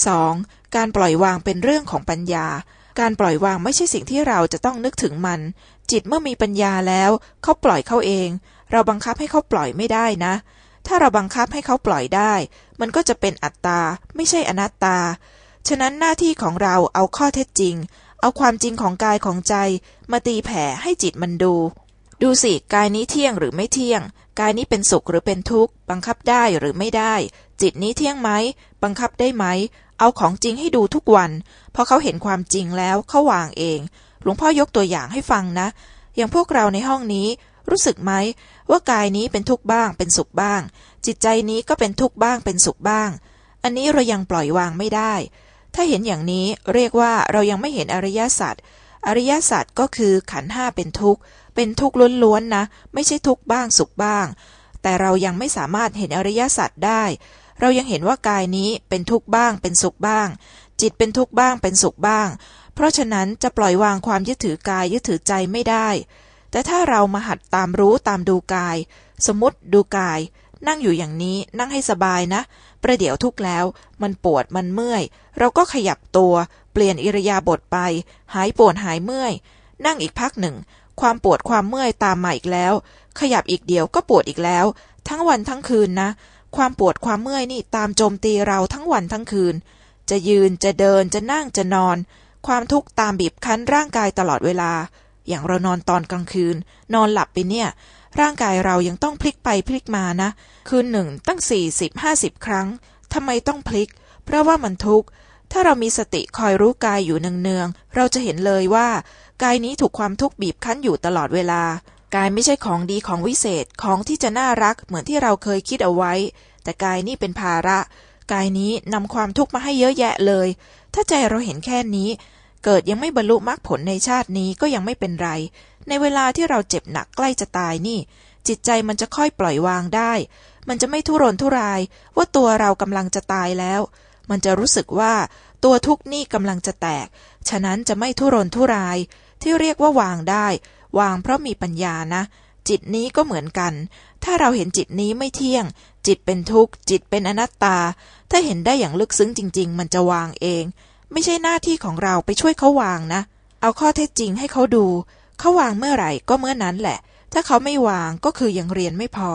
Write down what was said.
2. การปล่อยวางเป็นเรื่องของปัญญา การปล่อยวางไม่ใช่สิ่งที่เราจะต้องนึกถึงมัน จิตเมื่อมีปัญญาแล้ว เขาปล่อยเขาเอง เราบังคับให้เขาปล่อยไม่ได้นะ ถ้าเราบังคับให้เขาปล่อยได้ มันก็จะเป็นอัตตา ไม่ใช่อนัตตา ฉะนั้นหน้าที่ของเราเอาข้อเท็จจริง เอาความจริงของกายของใจ มาตีแผ่ให้จิตมันดู ดูสิกายนี้เที่ยงหรือไม่เที่ยง กายนี้เป็นสุขหรือเป็นทุกข์ บังคับได้หรือไม่ได้ จิตนี้เที่ยงไหม บังคับได้ไหม เอาของจริงให้ดูทุกวัน พอเขาเห็นความจริงแล้วเขาวางเอง หลวงพ่อยกตัวอย่างให้ฟังนะ อย่างพวกเราในห้องนี้ รู้สึกไหม ว่ากายนี้เป็นทุกข์บ้าง เป็นสุขบ้าง จิตใจนี้ก็เป็นทุกข์บ้าง เป็นสุขบ้าง อันนี้เรายังปล่อยวางไม่ได้ ถ้าเห็นอย่างนี้เรียกว่าเรายังไม่เห็นอริยสัจ อริยสัจก็คือขันห้าเป็นทุกข์ เป็นทุกข์ล้วนๆนะ ไม่ใช่ทุกข์บ้างสุขบ้าง แต่เรายังไม่สามารถเห็นอริยสัจได้ เรายังเห็นว่ากายนี้เป็นทุกข์บ้างเป็นสุขบ้าง จิตเป็นทุกข์บ้างเป็นสุขบ้าง เพราะฉะนั้นจะปล่อยวางความยึดถือกายยึดถือใจไม่ได้ แต่ถ้าเรามาหัดตามรู้ตามดูกาย สมมติดูกาย นั่งอยู่อย่างนี้นั่งให้สบายนะ ประเดี๋ยวทุกข์แล้ว มันปวดมันเมื่อย เราก็ขยับตัว เปลี่ยนอิริยาบถไป หายปวดหายเมื่อย นั่งอีกพักหนึ่ง ความปวดความเมื่อยตามมาอีกแล้ว ขยับอีกเดียวก็ปวดอีกแล้ว ทั้งวันทั้งคืนนะ ความปวดความเมื่อยนี่ตามโจมตีเราทั้งวันทั้งคืน จะยืนจะเดินจะนั่งจะนอน ความทุกข์ตามบีบคั้นร่างกายตลอดเวลา อย่างเรานอนตอนกลางคืน นอนหลับไปเนี่ย ร่างกายเรายังต้องพลิกไปพลิกมานะ คืนหนึ่งตั้งสี่สิบห้าสิบครั้งทำไมต้องพลิก เพราะว่ามันทุกข์ ถ้าเรามีสติคอยรู้กายอยู่เนืองๆ เราจะเห็นเลยว่า กายนี้ถูกความทุกข์บีบคั้นอยู่ตลอดเวลา กายไม่ใช่ของดีของวิเศษของที่จะน่ารักเหมือนที่เราเคยคิดเอาไว้ แต่กายนี้เป็นภาระ กายนี้นำความทุกข์มาให้เยอะแยะเลย ถ้าใจเราเห็นแค่นี้ เกิดยังไม่บรรลุมรรคผลในชาตินี้ก็ยังไม่เป็นไร ในเวลาที่เราเจ็บหนักใกล้จะตายนี่ จิตใจมันจะค่อยปล่อยวางได้ มันจะไม่ทุรนทุรายว่าตัวเรากำลังจะตายแล้ว มันจะรู้สึกว่าตัวทุกข์นี่กำลังจะแตก ฉะนั้นจะไม่ทุรนทุราย ที่เรียกว่าวางได้ วางเพราะมีปัญญานะ จิตนี้ก็เหมือนกัน ถ้าเราเห็นจิตนี้ไม่เที่ยง จิตเป็นทุกข์ จิตเป็นอนัตตา ถ้าเห็นได้อย่างลึกซึ้งจริง ๆ มันจะวางเอง ไม่ใช่หน้าที่ของเราไปช่วยเขาวางนะ เอาข้อเท็จจริงให้เขาดู เขาวางเมื่อไหร่ก็เมื่อนั้นแหละ ถ้าเขาไม่วางก็คือยังเรียนไม่พอ